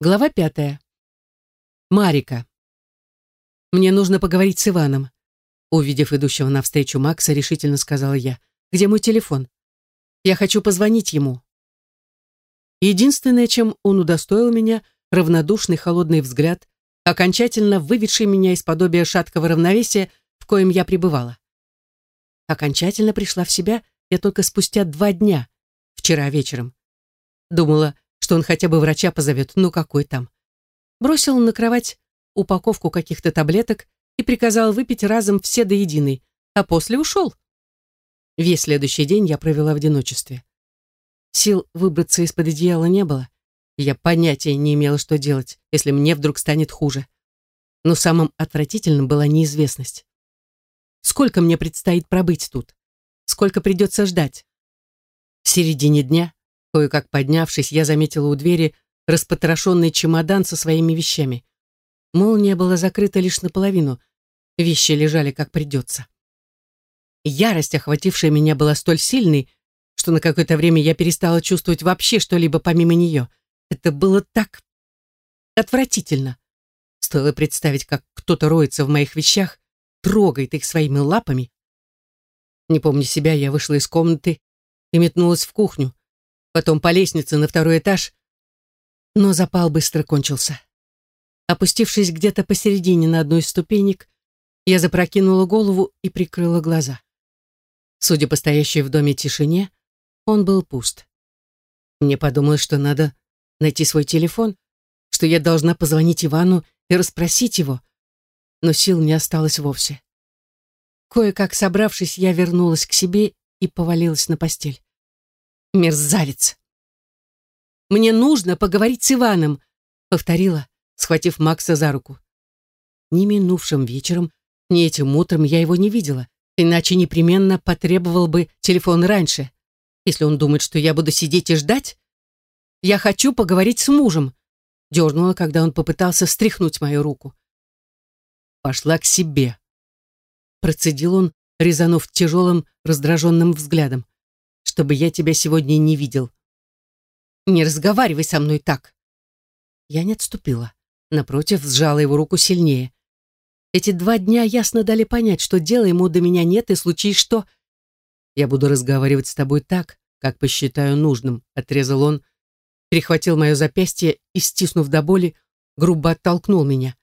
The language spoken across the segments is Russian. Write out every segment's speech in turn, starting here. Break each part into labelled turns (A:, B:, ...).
A: Глава пятая. Марика. «Мне нужно поговорить с Иваном», — увидев идущего навстречу Макса, решительно сказала я. «Где мой телефон? Я хочу позвонить ему». Единственное, чем он удостоил меня, равнодушный холодный взгляд, окончательно выведший меня из подобия шаткого равновесия, в коем я пребывала. Окончательно пришла в себя я только спустя два дня, вчера вечером. Думала, что он хотя бы врача позовет, ну какой там. Бросил на кровать упаковку каких-то таблеток и приказал выпить разом все до единой, а после ушел. Весь следующий день я провела в одиночестве. Сил выбраться из-под одеяла не было, я понятия не имела, что делать, если мне вдруг станет хуже. Но самым отвратительным была неизвестность. Сколько мне предстоит пробыть тут? Сколько придется ждать? В середине дня Кое-как поднявшись, я заметила у двери распотрошенный чемодан со своими вещами. Молния была закрыта лишь наполовину. Вещи лежали как придется. Ярость, охватившая меня, была столь сильной, что на какое-то время я перестала чувствовать вообще что-либо помимо нее. Это было так отвратительно. Стоило представить, как кто-то роется в моих вещах, трогает их своими лапами. Не помня себя, я вышла из комнаты и метнулась в кухню потом по лестнице на второй этаж, но запал быстро кончился. Опустившись где-то посередине на одной из ступенек, я запрокинула голову и прикрыла глаза. Судя по стоящей в доме тишине, он был пуст. Мне подумалось, что надо найти свой телефон, что я должна позвонить Ивану и расспросить его, но сил не осталось вовсе. Кое-как собравшись, я вернулась к себе и повалилась на постель. Мерзавец. «Мне нужно поговорить с Иваном», — повторила, схватив Макса за руку. Ни минувшим вечером, ни этим утром я его не видела, иначе непременно потребовал бы телефон раньше. Если он думает, что я буду сидеть и ждать, я хочу поговорить с мужем, дернула, когда он попытался стряхнуть мою руку. Пошла к себе. Процедил он, резанув тяжелым, раздраженным взглядом чтобы я тебя сегодня не видел. Не разговаривай со мной так. Я не отступила. Напротив, сжала его руку сильнее. Эти два дня ясно дали понять, что дела ему до меня нет, и случись что... Я буду разговаривать с тобой так, как посчитаю нужным, отрезал он, перехватил мое запястье и, стиснув до боли, грубо оттолкнул меня.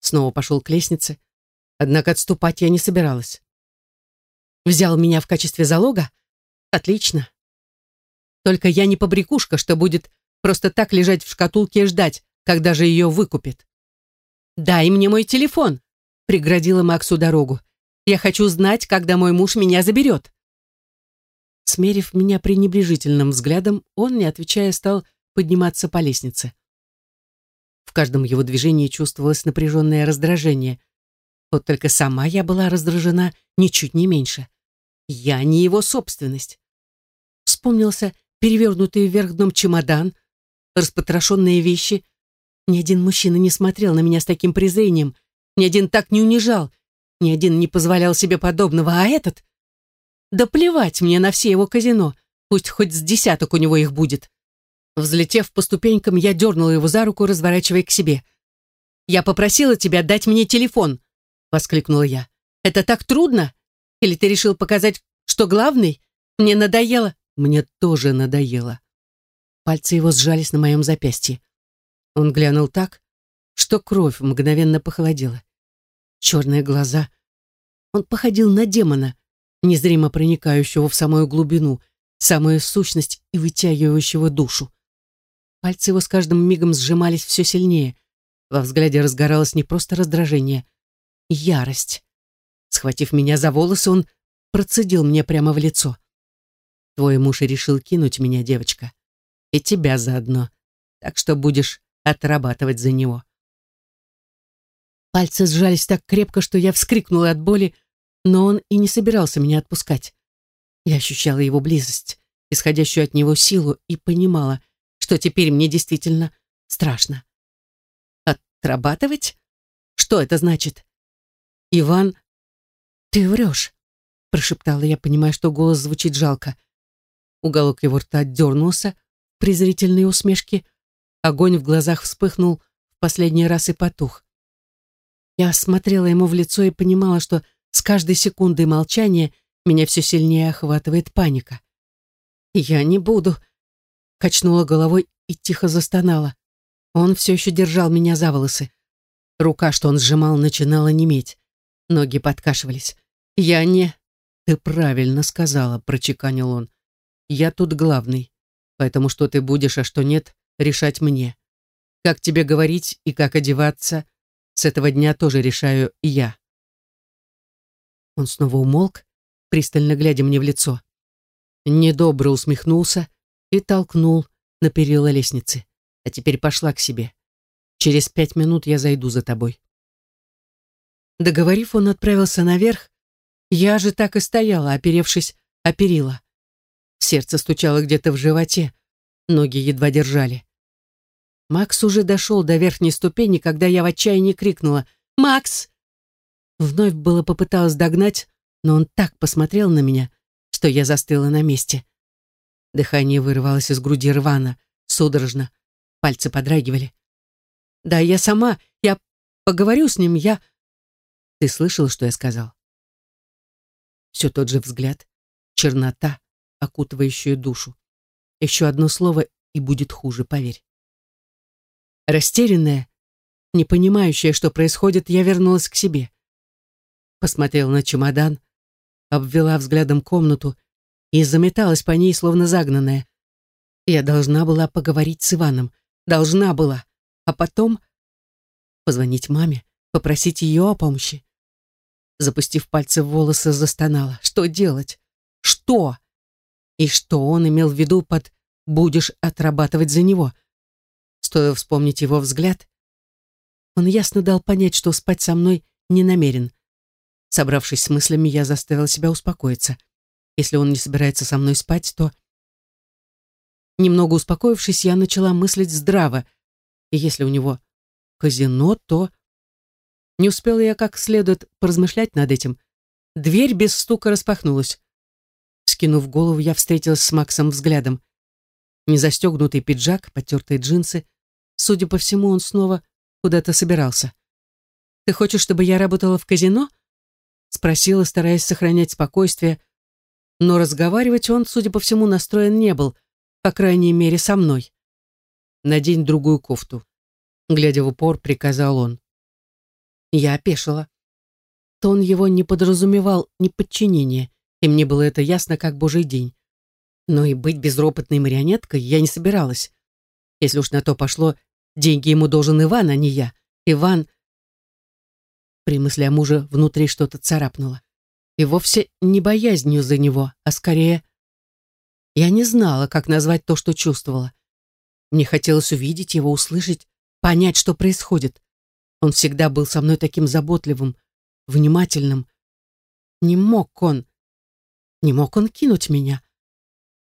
A: Снова пошел к лестнице, однако отступать я не собиралась. Взял меня в качестве залога, Отлично. Только я не побрякушка, что будет просто так лежать в шкатулке и ждать, когда же ее выкупит. «Дай мне мой телефон», — преградила Максу дорогу. «Я хочу знать, когда мой муж меня заберет». Смерив меня пренебрежительным взглядом, он, не отвечая, стал подниматься по лестнице. В каждом его движении чувствовалось напряженное раздражение. Вот только сама я была раздражена ничуть не меньше. Я не его собственность вспомнился перевернутый вверх дном чемодан, распотрошенные вещи. Ни один мужчина не смотрел на меня с таким презрением, ни один так не унижал, ни один не позволял себе подобного, а этот... Да плевать мне на все его казино, пусть хоть с десяток у него их будет. Взлетев по ступенькам, я дернула его за руку, разворачивая к себе. «Я попросила тебя дать мне телефон», — воскликнула я. «Это так трудно? Или ты решил показать, что главный? Мне надоело...» Мне тоже надоело. Пальцы его сжались на моем запястье. Он глянул так, что кровь мгновенно похолодела. Черные глаза. Он походил на демона, незримо проникающего в самую глубину, самую сущность и вытягивающего душу. Пальцы его с каждым мигом сжимались все сильнее. Во взгляде разгоралось не просто раздражение, ярость. Схватив меня за волосы, он процедил мне прямо в лицо. Твой муж решил кинуть меня, девочка. И тебя заодно. Так что будешь отрабатывать за него. Пальцы сжались так крепко, что я вскрикнула от боли, но он и не собирался меня отпускать. Я ощущала его близость, исходящую от него силу, и понимала, что теперь мне действительно страшно. Отрабатывать? Что это значит? Иван, ты врешь, прошептала я, понимая, что голос звучит жалко. Уголок его рта дернулся в презрительной усмешке, огонь в глазах вспыхнул в последний раз и потух. Я смотрела ему в лицо и понимала, что с каждой секундой молчания меня все сильнее охватывает паника. «Я не буду», — качнула головой и тихо застонала. Он все еще держал меня за волосы. Рука, что он сжимал, начинала неметь. Ноги подкашивались. «Я не...» «Ты правильно сказала», — прочеканил он. «Я тут главный, поэтому что ты будешь, а что нет, решать мне. Как тебе говорить и как одеваться, с этого дня тоже решаю я». Он снова умолк, пристально глядя мне в лицо. Недобро усмехнулся и толкнул на перила лестницы. А теперь пошла к себе. Через пять минут я зайду за тобой. Договорив, он отправился наверх. Я же так и стояла, оперевшись о перила. Сердце стучало где-то в животе, ноги едва держали. Макс уже дошел до верхней ступени, когда я в отчаянии крикнула «Макс!». Вновь было попыталась догнать, но он так посмотрел на меня, что я застыла на месте. Дыхание вырывалось из груди рвано, судорожно, пальцы подрагивали. «Да, я сама, я поговорю с ним, я...» «Ты слышал, что я сказал?» Все тот же взгляд, чернота, окутывающая душу. Еще одно слово, и будет хуже, поверь. Растерянная, не понимающая, что происходит, я вернулась к себе. Посмотрела на чемодан, обвела взглядом комнату и заметалась по ней, словно загнанная. Я должна была поговорить с Иваном, должна была, а потом позвонить маме, попросить ее о помощи. Запустив пальцы в волосы, застонала. Что делать? Что? И что он имел в виду под «будешь отрабатывать за него»? Стоило вспомнить его взгляд. Он ясно дал понять, что спать со мной не намерен. Собравшись с мыслями, я заставила себя успокоиться. Если он не собирается со мной спать, то... Немного успокоившись, я начала мыслить здраво. И если у него казино, то... Не успела я как следует поразмышлять над этим. Дверь без стука распахнулась. Скинув голову, я встретилась с Максом взглядом. Незастегнутый пиджак, потертые джинсы. Судя по всему, он снова куда-то собирался. «Ты хочешь, чтобы я работала в казино?» Спросила, стараясь сохранять спокойствие, но разговаривать он, судя по всему, настроен не был, по крайней мере, со мной. «Надень другую кофту», — глядя в упор, приказал он. Я опешила. Тон его не подразумевал ни подчинения, и мне было это ясно, как божий день. Но и быть безропотной марионеткой я не собиралась. Если уж на то пошло, деньги ему должен Иван, а не я. Иван при мысли о муже внутри что-то царапнуло. И вовсе не боязнью за него, а скорее... Я не знала, как назвать то, что чувствовала. Мне хотелось увидеть его, услышать, понять, что происходит. Он всегда был со мной таким заботливым, внимательным. Не мог он... Не мог он кинуть меня.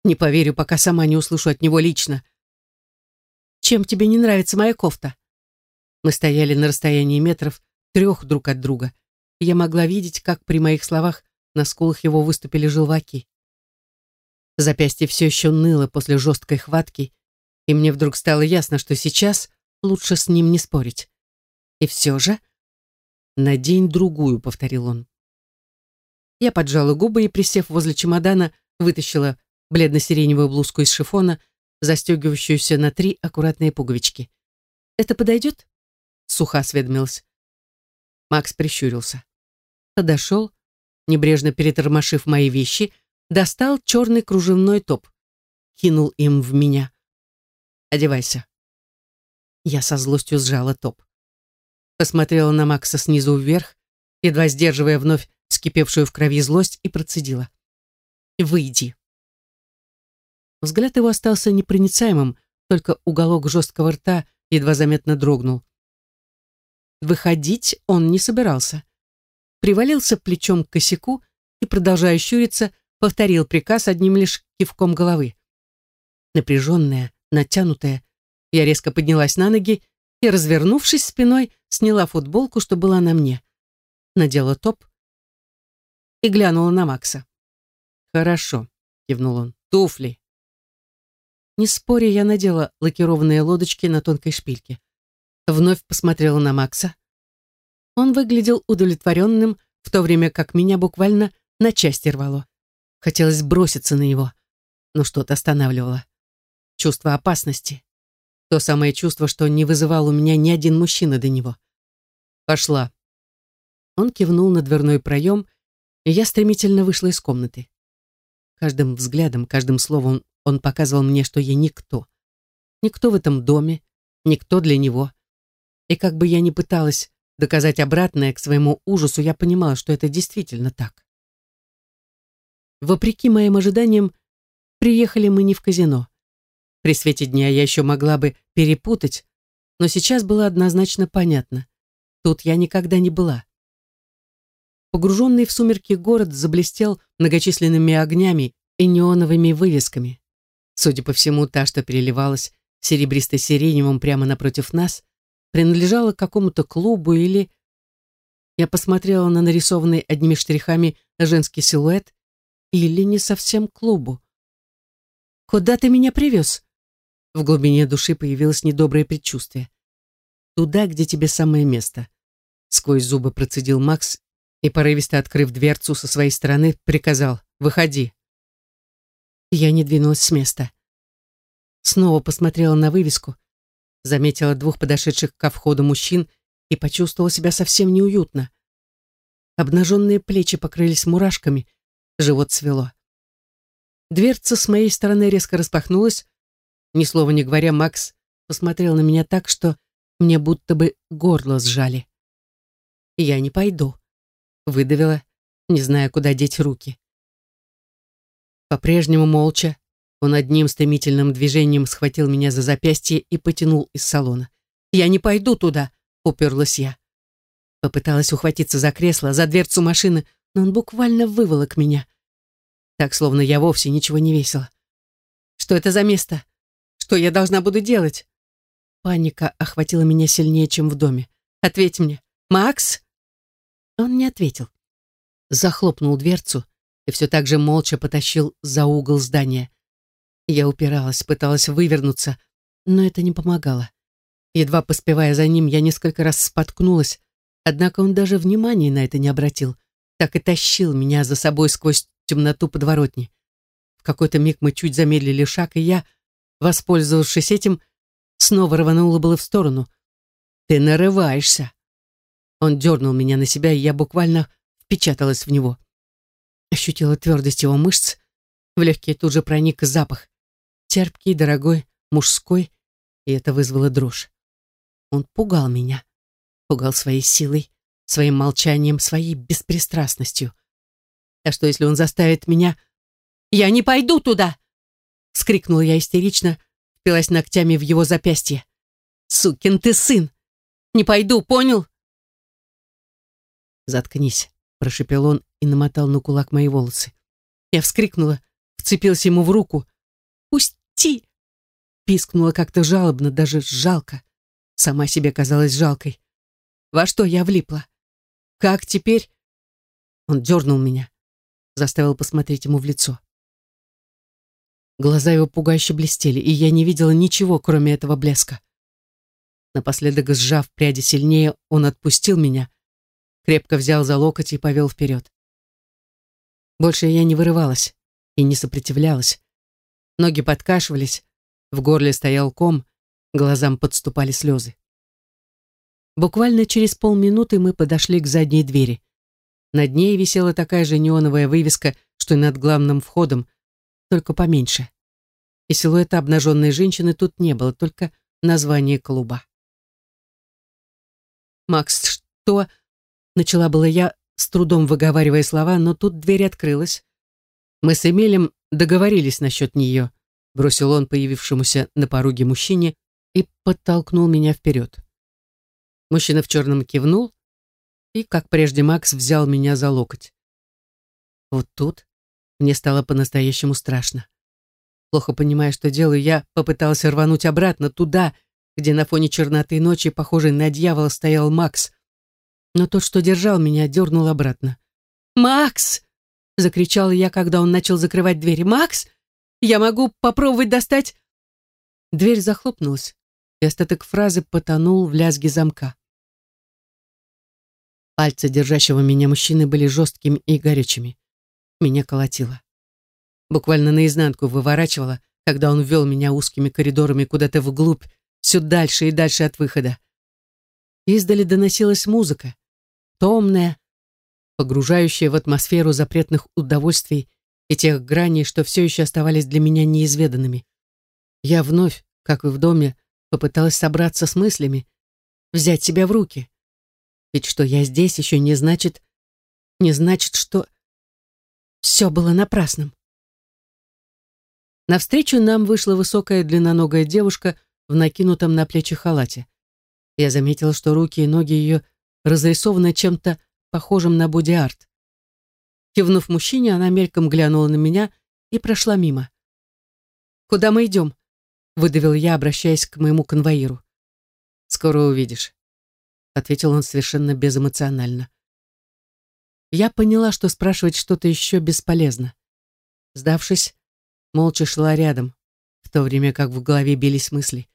A: Не поверю, пока сама не услышу от него лично. «Чем тебе не нравится моя кофта?» Мы стояли на расстоянии метров, трех друг от друга. я могла видеть, как при моих словах на скулах его выступили желваки. Запястье все еще ныло после жесткой хватки, и мне вдруг стало ясно, что сейчас лучше с ним не спорить. И все же... «Надень другую», — повторил он. Я поджала губы и, присев возле чемодана, вытащила бледно-сиреневую блузку из шифона, застегивающуюся на три аккуратные пуговички. «Это подойдет?» — сухо осведомилась. Макс прищурился. Подошел, небрежно перетормошив мои вещи, достал черный кружевной топ. Кинул им в меня. «Одевайся». Я со злостью сжала топ. Посмотрела на Макса снизу вверх, едва сдерживая вновь вскипевшую в крови злость, и процедила. «Выйди». Взгляд его остался непроницаемым, только уголок жесткого рта едва заметно дрогнул. Выходить он не собирался. Привалился плечом к косяку и, продолжая щуриться, повторил приказ одним лишь кивком головы. Напряженная, натянутая, я резко поднялась на ноги и, развернувшись спиной, сняла футболку, что была на мне. Надела топ и глянула на Макса. «Хорошо», — кивнул он, — «туфли». Не споря, я надела лакированные лодочки на тонкой шпильке. Вновь посмотрела на Макса. Он выглядел удовлетворенным, в то время как меня буквально на части рвало. Хотелось броситься на него, но что-то останавливало. Чувство опасности. То самое чувство, что не вызывал у меня ни один мужчина до него. «Пошла». Он кивнул на дверной проем, и я стремительно вышла из комнаты. Каждым взглядом, каждым словом он показывал мне, что я никто. Никто в этом доме, никто для него. И как бы я ни пыталась доказать обратное к своему ужасу, я понимала, что это действительно так. Вопреки моим ожиданиям, приехали мы не в казино. При свете дня я еще могла бы перепутать, но сейчас было однозначно понятно. Тут я никогда не была. Погруженный в сумерки город заблестел многочисленными огнями и неоновыми вывесками. Судя по всему, та, что переливалась серебристо-сиреневым прямо напротив нас, принадлежала какому-то клубу или... Я посмотрела на нарисованный одними штрихами женский силуэт или не совсем клубу. «Куда ты меня привез?» В глубине души появилось недоброе предчувствие. «Туда, где тебе самое место», — сквозь зубы процедил Макс и, порывисто открыв дверцу со своей стороны, приказал «Выходи». Я не двинулась с места. Снова посмотрела на вывеску, заметила двух подошедших ко входу мужчин и почувствовала себя совсем неуютно. Обнаженные плечи покрылись мурашками, живот свело. Дверца с моей стороны резко распахнулась. Ни слова не говоря, Макс посмотрел на меня так, что мне будто бы горло сжали. «Я не пойду», — выдавила, не зная, куда деть руки. По-прежнему молча, он одним стремительным движением схватил меня за запястье и потянул из салона. «Я не пойду туда», — уперлась я. Попыталась ухватиться за кресло, за дверцу машины, но он буквально выволок меня так, словно я вовсе ничего не весила. Что это за место? Что я должна буду делать? Паника охватила меня сильнее, чем в доме. Ответь мне. Макс? Он не ответил. Захлопнул дверцу и все так же молча потащил за угол здания. Я упиралась, пыталась вывернуться, но это не помогало. Едва поспевая за ним, я несколько раз споткнулась, однако он даже внимания на это не обратил, так и тащил меня за собой сквозь темноту подворотни. В какой-то миг мы чуть замедлили шаг, и я, воспользовавшись этим, снова рванула было в сторону. «Ты нарываешься!» Он дернул меня на себя, и я буквально впечаталась в него. Ощутила твердость его мышц, в легкие тут же проник запах. Терпкий, дорогой, мужской, и это вызвало дрожь. Он пугал меня, пугал своей силой, своим молчанием, своей беспристрастностью. А что, если он заставит меня... «Я не пойду туда!» — вскрикнула я истерично, впилась ногтями в его запястье. «Сукин ты сын! Не пойду, понял?» «Заткнись», — прошепел он и намотал на кулак мои волосы. Я вскрикнула, вцепился ему в руку. «Пусти!» Пискнула как-то жалобно, даже жалко. Сама себе казалась жалкой. Во что я влипла? Как теперь? Он дернул меня заставил посмотреть ему в лицо. Глаза его пугающе блестели, и я не видела ничего, кроме этого блеска. Напоследок, сжав пряди сильнее, он отпустил меня, крепко взял за локоть и повел вперед. Больше я не вырывалась и не сопротивлялась. Ноги подкашивались, в горле стоял ком, глазам подступали слезы. Буквально через полминуты мы подошли к задней двери. Над ней висела такая же неоновая вывеска, что и над главным входом, только поменьше. И силуэта обнаженной женщины тут не было, только название клуба. «Макс, что?» — начала была я, с трудом выговаривая слова, но тут дверь открылась. «Мы с Эмилем договорились насчет нее», — бросил он появившемуся на пороге мужчине и подтолкнул меня вперед. Мужчина в черном кивнул, и, как прежде, Макс взял меня за локоть. Вот тут мне стало по-настоящему страшно. Плохо понимая, что делаю, я попытался рвануть обратно, туда, где на фоне черноты ночи, похожей на дьявола, стоял Макс. Но тот, что держал меня, дернул обратно. «Макс!» — закричала я, когда он начал закрывать дверь. «Макс! Я могу попробовать достать...» Дверь захлопнулась, и остаток фразы потонул в лязге замка. Пальцы держащего меня мужчины были жесткими и горячими. Меня колотило. Буквально наизнанку выворачивало, когда он вел меня узкими коридорами куда-то вглубь, все дальше и дальше от выхода. Издали доносилась музыка, томная, погружающая в атмосферу запретных удовольствий и тех граней, что все еще оставались для меня неизведанными. Я вновь, как и в доме, попыталась собраться с мыслями, взять себя в руки. Ведь что я здесь еще не значит, не значит, что все было напрасным. Навстречу нам вышла высокая длинноногая девушка в накинутом на плечи халате. Я заметила, что руки и ноги ее разрисованы чем-то похожим на боди-арт. Кивнув мужчине, она мельком глянула на меня и прошла мимо. «Куда мы идем?» — выдавил я, обращаясь к моему конвоиру. «Скоро увидишь», — ответил он совершенно безэмоционально. Я поняла, что спрашивать что-то еще бесполезно. Сдавшись, молча шла рядом, в то время как в голове бились мысли.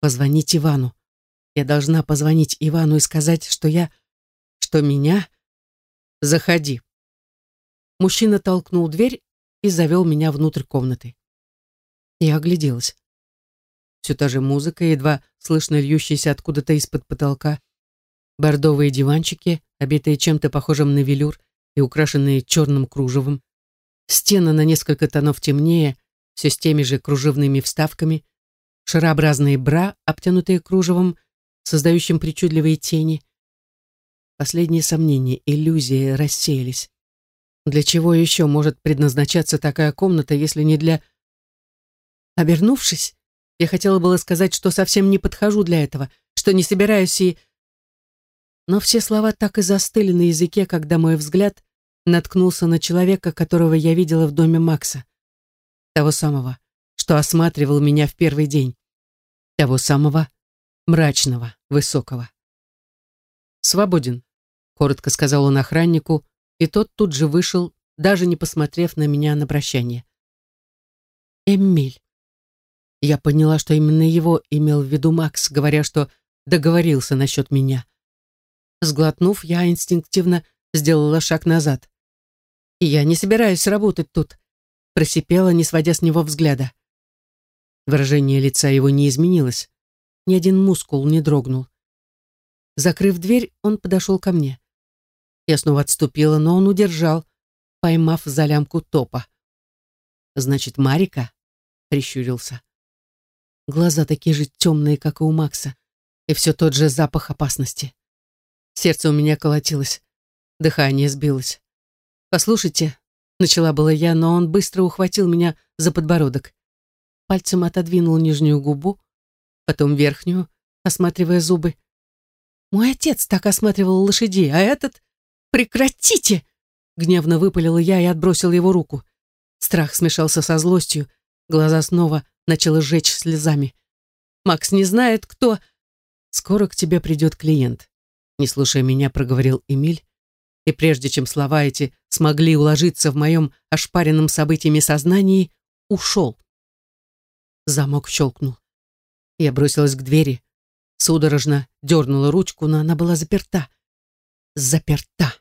A: «Позвонить Ивану. Я должна позвонить Ивану и сказать, что я... что меня... Заходи». Мужчина толкнул дверь и завел меня внутрь комнаты. Я огляделась. Все та же музыка, едва слышно льющаяся откуда-то из-под потолка, бордовые диванчики, обитые чем-то похожим на велюр и украшенные черным кружевом, стены на несколько тонов темнее, все с теми же кружевными вставками, шарообразные бра, обтянутые кружевом, создающим причудливые тени. Последние сомнения, иллюзии рассеялись. Для чего еще может предназначаться такая комната, если не для... Обернувшись, я хотела было сказать, что совсем не подхожу для этого, что не собираюсь и... Но все слова так и застыли на языке, когда мой взгляд наткнулся на человека, которого я видела в доме Макса. Того самого, что осматривал меня в первый день. Того самого мрачного, высокого. «Свободен», — коротко сказал он охраннику, и тот тут же вышел, даже не посмотрев на меня на прощание. «Эмиль». Я поняла, что именно его имел в виду Макс, говоря, что договорился насчет меня. Сглотнув, я инстинктивно сделала шаг назад. «И я не собираюсь работать тут», — просипела, не сводя с него взгляда. Выражение лица его не изменилось. Ни один мускул не дрогнул. Закрыв дверь, он подошел ко мне. Я снова отступила, но он удержал, поймав за лямку топа. «Значит, Марика?» — прищурился. Глаза такие же темные, как и у Макса, и все тот же запах опасности. Сердце у меня колотилось, дыхание сбилось. «Послушайте», — начала была я, но он быстро ухватил меня за подбородок. Пальцем отодвинул нижнюю губу, потом верхнюю, осматривая зубы. «Мой отец так осматривал лошадей, а этот...» «Прекратите!» — гневно выпалила я и отбросила его руку. Страх смешался со злостью, глаза снова начало жечь слезами. «Макс не знает, кто...» «Скоро к тебе придет клиент», — не слушая меня, проговорил Эмиль, и прежде чем слова эти смогли уложиться в моем ошпаренном событиями сознании, ушел. Замок щелкнул. Я бросилась к двери, судорожно дернула ручку, но она была заперта. Заперта.